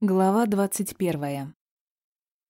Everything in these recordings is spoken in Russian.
Глава двадцать первая.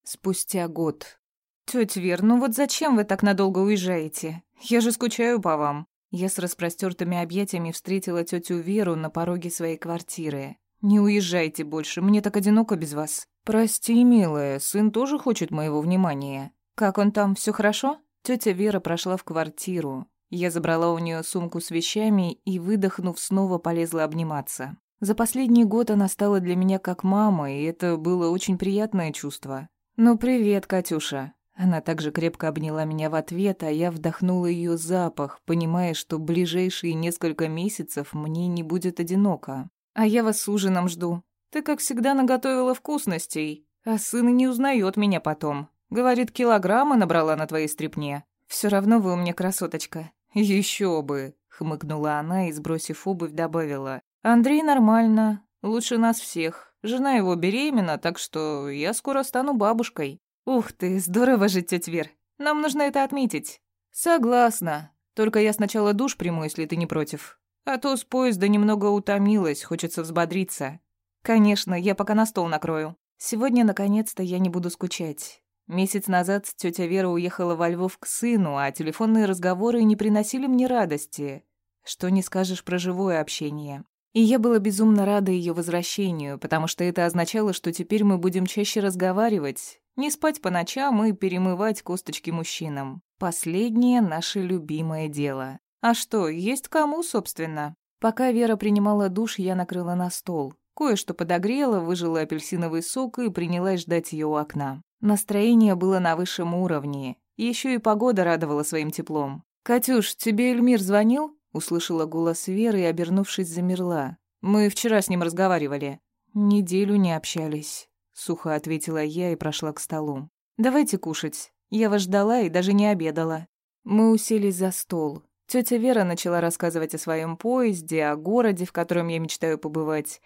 Спустя год. «Тётя Вер, ну вот зачем вы так надолго уезжаете? Я же скучаю по вам». Я с распростёртыми объятиями встретила тётю Веру на пороге своей квартиры. «Не уезжайте больше, мне так одиноко без вас». «Прости, милая, сын тоже хочет моего внимания». «Как он там, всё хорошо?» Тётя Вера прошла в квартиру. Я забрала у неё сумку с вещами и, выдохнув, снова полезла обниматься. За последний год она стала для меня как мама, и это было очень приятное чувство. «Ну, привет, Катюша». Она также крепко обняла меня в ответ, а я вдохнула ее запах, понимая, что ближайшие несколько месяцев мне не будет одиноко. «А я вас с ужином жду. Ты, как всегда, наготовила вкусностей, а сын не узнает меня потом. Говорит, килограмма набрала на твоей стрипне. Все равно вы у меня красоточка». Еще бы», — хмыкнула она и, сбросив обувь, добавила. Андрей нормально, лучше нас всех. Жена его беременна, так что я скоро стану бабушкой. Ух ты, здорово же, тетя Вер. Нам нужно это отметить. Согласна. Только я сначала душ приму, если ты не против. А то с поезда немного утомилась, хочется взбодриться. Конечно, я пока на стол накрою. Сегодня, наконец-то, я не буду скучать. Месяц назад тетя Вера уехала во Львов к сыну, а телефонные разговоры не приносили мне радости. Что не скажешь про живое общение. И я была безумно рада ее возвращению, потому что это означало, что теперь мы будем чаще разговаривать, не спать по ночам и перемывать косточки мужчинам. Последнее наше любимое дело. А что, есть кому, собственно? Пока Вера принимала душ, я накрыла на стол. Кое-что подогрела, выжила апельсиновый сок и принялась ждать ее у окна. Настроение было на высшем уровне. Еще и погода радовала своим теплом. «Катюш, тебе Эльмир звонил?» Услышала голос Веры и, обернувшись, замерла. «Мы вчера с ним разговаривали». «Неделю не общались», — сухо ответила я и прошла к столу. «Давайте кушать. Я вас ждала и даже не обедала». Мы уселись за стол. Тетя Вера начала рассказывать о своем поезде, о городе, в котором я мечтаю побывать,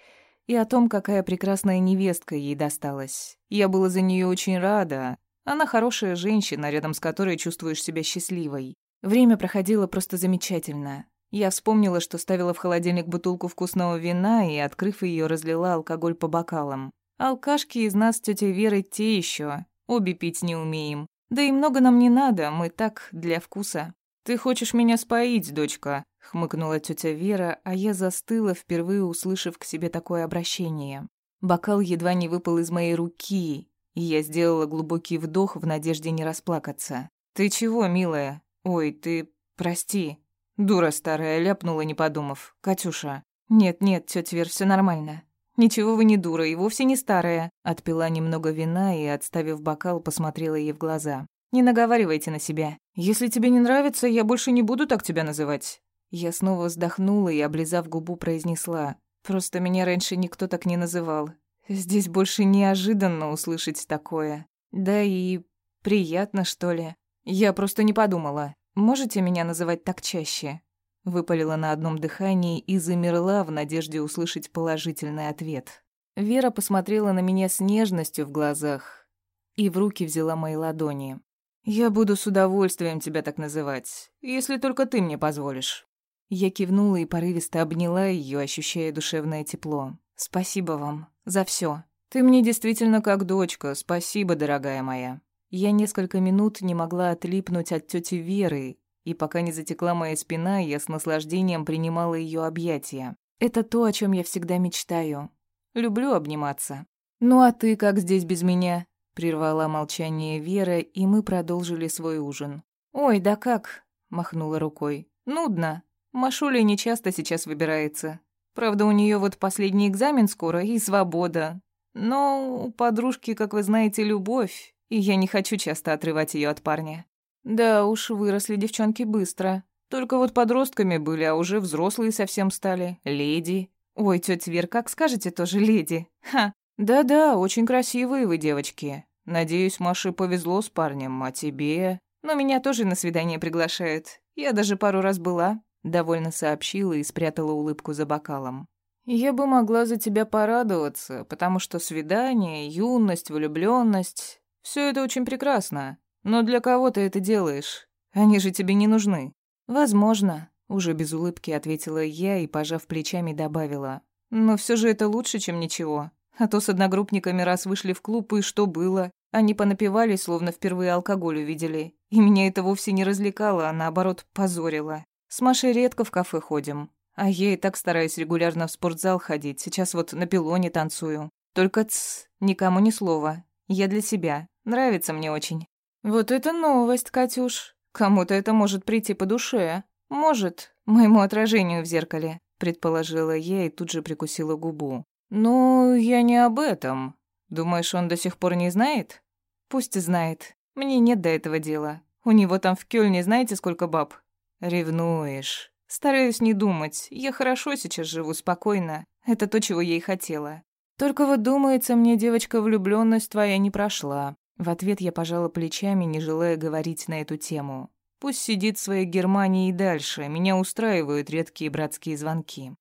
и о том, какая прекрасная невестка ей досталась. Я была за нее очень рада. Она хорошая женщина, рядом с которой чувствуешь себя счастливой. Время проходило просто замечательно. Я вспомнила, что ставила в холодильник бутылку вкусного вина и, открыв ее, разлила алкоголь по бокалам. Алкашки из нас тетя Веры те еще, обе пить не умеем. Да и много нам не надо, мы так, для вкуса. «Ты хочешь меня споить, дочка?» — хмыкнула тетя Вера, а я застыла, впервые услышав к себе такое обращение. Бокал едва не выпал из моей руки, и я сделала глубокий вдох в надежде не расплакаться. «Ты чего, милая? Ой, ты... прости». Дура старая, ляпнула, не подумав. «Катюша». «Нет-нет, тётя Вер, всё нормально». «Ничего вы не дура и вовсе не старая». Отпила немного вина и, отставив бокал, посмотрела ей в глаза. «Не наговаривайте на себя. Если тебе не нравится, я больше не буду так тебя называть». Я снова вздохнула и, облизав губу, произнесла. «Просто меня раньше никто так не называл. Здесь больше неожиданно услышать такое. Да и приятно, что ли. Я просто не подумала. «Можете меня называть так чаще?» Выпалила на одном дыхании и замерла в надежде услышать положительный ответ. Вера посмотрела на меня с нежностью в глазах и в руки взяла мои ладони. «Я буду с удовольствием тебя так называть, если только ты мне позволишь». Я кивнула и порывисто обняла ее, ощущая душевное тепло. «Спасибо вам за все. Ты мне действительно как дочка, спасибо, дорогая моя». Я несколько минут не могла отлипнуть от тети Веры, и пока не затекла моя спина, я с наслаждением принимала ее объятия. Это то, о чем я всегда мечтаю. Люблю обниматься. «Ну а ты как здесь без меня?» Прервала молчание Вера, и мы продолжили свой ужин. «Ой, да как?» – махнула рукой. «Нудно. Машуля не часто сейчас выбирается. Правда, у нее вот последний экзамен скоро и свобода. Но у подружки, как вы знаете, любовь и я не хочу часто отрывать ее от парня. Да уж, выросли девчонки быстро. Только вот подростками были, а уже взрослые совсем стали. Леди. Ой, тетя Вер, как скажете, тоже леди. Ха. Да-да, очень красивые вы девочки. Надеюсь, Маше повезло с парнем, а тебе... Но меня тоже на свидание приглашают. Я даже пару раз была. Довольно сообщила и спрятала улыбку за бокалом. Я бы могла за тебя порадоваться, потому что свидание, юность, влюбленность все это очень прекрасно, но для кого ты это делаешь? Они же тебе не нужны». «Возможно», — уже без улыбки ответила я и, пожав плечами, добавила. «Но все же это лучше, чем ничего. А то с одногруппниками раз вышли в клуб, и что было? Они понапивались, словно впервые алкоголь увидели. И меня это вовсе не развлекало, а наоборот позорило. С Машей редко в кафе ходим. А я и так стараюсь регулярно в спортзал ходить. Сейчас вот на пилоне танцую. Только ц, никому ни слова. Я для себя. Нравится мне очень. Вот это новость, Катюш. Кому-то это может прийти по душе. Может, моему отражению в зеркале, предположила я и тут же прикусила губу. Ну, я не об этом. Думаешь, он до сих пор не знает? Пусть знает. Мне нет до этого дела. У него там в Кёльне знаете, сколько баб? Ревнуешь. Стараюсь не думать. Я хорошо сейчас живу, спокойно. Это то, чего я и хотела. Только вот думается мне, девочка, влюблённость твоя не прошла. В ответ я пожала плечами, не желая говорить на эту тему. Пусть сидит в своей Германии и дальше. Меня устраивают редкие братские звонки.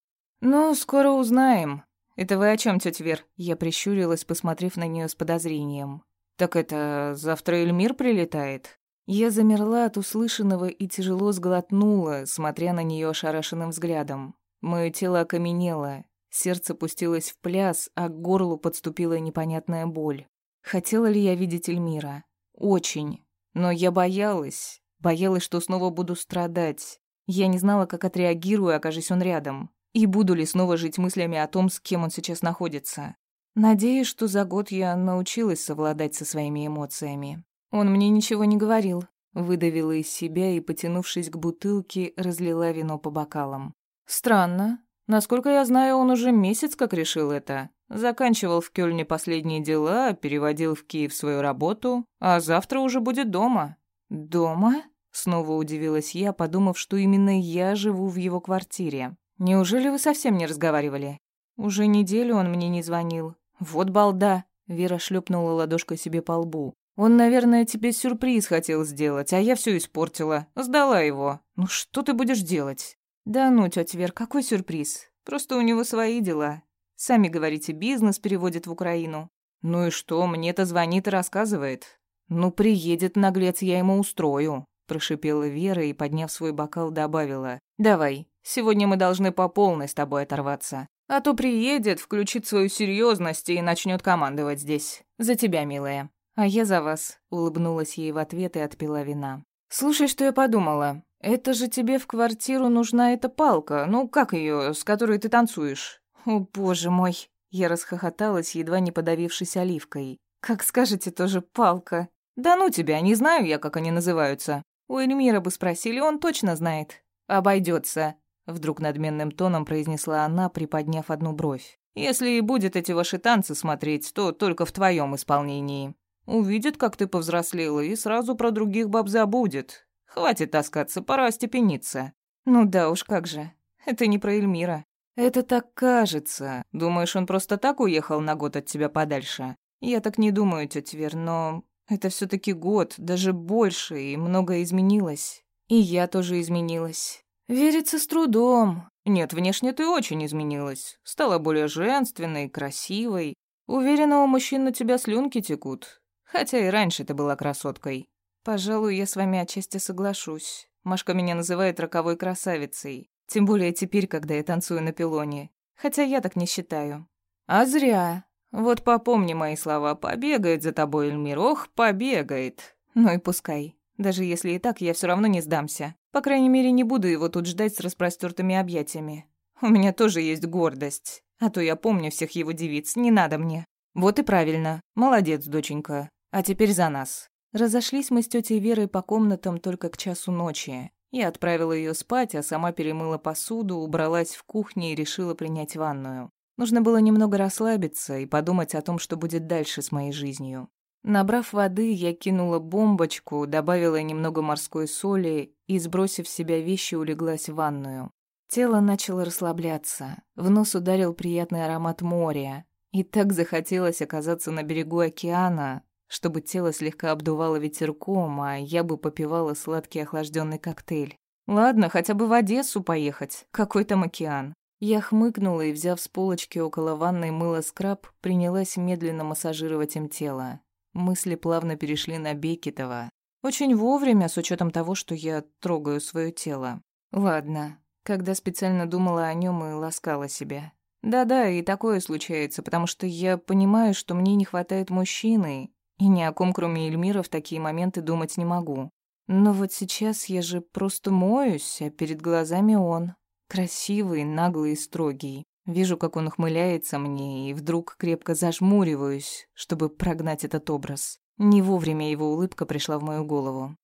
Ну, скоро узнаем. Это вы о чем, тетя Вер? Я прищурилась, посмотрев на нее с подозрением. Так это завтра Эльмир прилетает? Я замерла от услышанного и тяжело сглотнула, смотря на нее ошарашенным взглядом. Мое тело окаменело, сердце пустилось в пляс, а к горлу подступила непонятная боль. Хотела ли я видеть Эльмира? Очень. Но я боялась. Боялась, что снова буду страдать. Я не знала, как отреагирую, окажись он рядом. И буду ли снова жить мыслями о том, с кем он сейчас находится. Надеюсь, что за год я научилась совладать со своими эмоциями. Он мне ничего не говорил. Выдавила из себя и, потянувшись к бутылке, разлила вино по бокалам. Странно. Насколько я знаю, он уже месяц как решил это. Заканчивал в Кёльне последние дела, переводил в Киев свою работу, а завтра уже будет дома. Дома? Снова удивилась я, подумав, что именно я живу в его квартире. Неужели вы совсем не разговаривали? Уже неделю он мне не звонил. Вот балда. Вера шлепнула ладошкой себе по лбу. Он, наверное, тебе сюрприз хотел сделать, а я все испортила. Сдала его. Ну что ты будешь делать? Да ну, тетя Вер, какой сюрприз? Просто у него свои дела. Сами говорите, бизнес переводит в Украину. Ну и что, мне-то звонит и рассказывает. Ну, приедет наглец, я ему устрою. Прошипела Вера и, подняв свой бокал, добавила. «Давай, сегодня мы должны по полной с тобой оторваться. А то приедет, включит свою серьезность и начнет командовать здесь. За тебя, милая. «А я за вас», — улыбнулась ей в ответ и отпила вина. «Слушай, что я подумала. Это же тебе в квартиру нужна эта палка. Ну, как ее, с которой ты танцуешь?» «О, боже мой!» Я расхохоталась, едва не подавившись оливкой. «Как скажете, тоже палка». «Да ну тебя, не знаю я, как они называются. У Эльмира бы спросили, он точно знает». Обойдется, вдруг надменным тоном произнесла она, приподняв одну бровь. «Если и будет эти ваши танцы смотреть, то только в твоем исполнении». Увидит, как ты повзрослела, и сразу про других баб забудет. Хватит таскаться, пора остепениться». «Ну да уж, как же. Это не про Эльмира». «Это так кажется. Думаешь, он просто так уехал на год от тебя подальше?» «Я так не думаю, тетя Вер, но это все таки год, даже больше, и многое изменилось. И я тоже изменилась. Верится с трудом. Нет, внешне ты очень изменилась. Стала более женственной, красивой. Уверена, у мужчин на тебя слюнки текут. Хотя и раньше ты была красоткой. Пожалуй, я с вами отчасти соглашусь. Машка меня называет роковой красавицей. Тем более теперь, когда я танцую на пилоне. Хотя я так не считаю. А зря. Вот попомни мои слова. Побегает за тобой Эльмир. Ох, побегает. Ну и пускай. Даже если и так, я все равно не сдамся. По крайней мере, не буду его тут ждать с распростертыми объятиями. У меня тоже есть гордость. А то я помню всех его девиц, не надо мне. Вот и правильно. Молодец, доченька. А теперь за нас. Разошлись мы с тетей Верой по комнатам только к часу ночи. Я отправила ее спать, а сама перемыла посуду, убралась в кухне и решила принять ванную. Нужно было немного расслабиться и подумать о том, что будет дальше с моей жизнью. Набрав воды, я кинула бомбочку, добавила немного морской соли и, сбросив с себя вещи, улеглась в ванную. Тело начало расслабляться. В нос ударил приятный аромат моря. И так захотелось оказаться на берегу океана, чтобы тело слегка обдувало ветерком, а я бы попивала сладкий охлажденный коктейль. Ладно, хотя бы в Одессу поехать. Какой там океан? Я хмыкнула и, взяв с полочки около ванной мыло скраб, принялась медленно массажировать им тело. Мысли плавно перешли на Бекетова. Очень вовремя, с учетом того, что я трогаю свое тело. Ладно, когда специально думала о нем и ласкала себя. Да-да, и такое случается, потому что я понимаю, что мне не хватает мужчины, и ни о ком, кроме Эльмира, в такие моменты думать не могу. Но вот сейчас я же просто моюсь, а перед глазами он. Красивый, наглый и строгий. Вижу, как он ухмыляется мне, и вдруг крепко зажмуриваюсь, чтобы прогнать этот образ. Не вовремя его улыбка пришла в мою голову.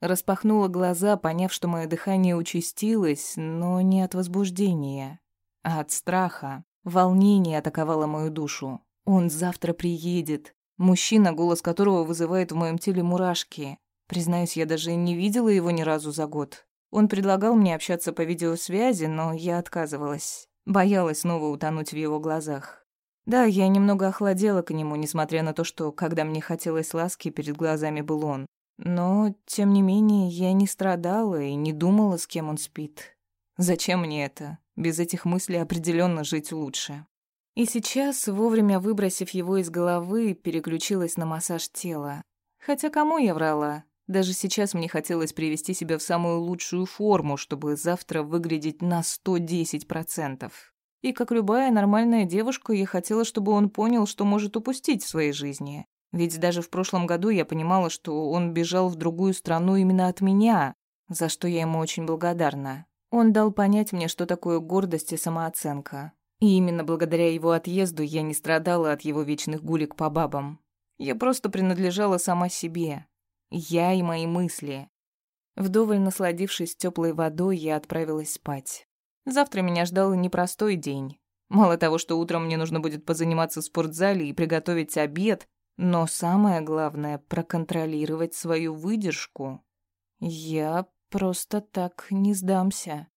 Распахнула глаза, поняв, что мое дыхание участилось, но не от возбуждения, а от страха. Волнение атаковало мою душу. Он завтра приедет. Мужчина, голос которого вызывает в моем теле мурашки. Признаюсь, я даже не видела его ни разу за год. Он предлагал мне общаться по видеосвязи, но я отказывалась. Боялась снова утонуть в его глазах. Да, я немного охладела к нему, несмотря на то, что, когда мне хотелось ласки, перед глазами был он. Но, тем не менее, я не страдала и не думала, с кем он спит. Зачем мне это? Без этих мыслей определенно жить лучше. И сейчас, вовремя выбросив его из головы, переключилась на массаж тела. Хотя кому я врала? Даже сейчас мне хотелось привести себя в самую лучшую форму, чтобы завтра выглядеть на 110%. И как любая нормальная девушка, я хотела, чтобы он понял, что может упустить в своей жизни. Ведь даже в прошлом году я понимала, что он бежал в другую страну именно от меня, за что я ему очень благодарна. Он дал понять мне, что такое гордость и самооценка. И именно благодаря его отъезду я не страдала от его вечных гулек по бабам. Я просто принадлежала сама себе. Я и мои мысли. Вдоволь насладившись теплой водой, я отправилась спать. Завтра меня ждал непростой день. Мало того, что утром мне нужно будет позаниматься в спортзале и приготовить обед, но самое главное — проконтролировать свою выдержку. Я просто так не сдамся.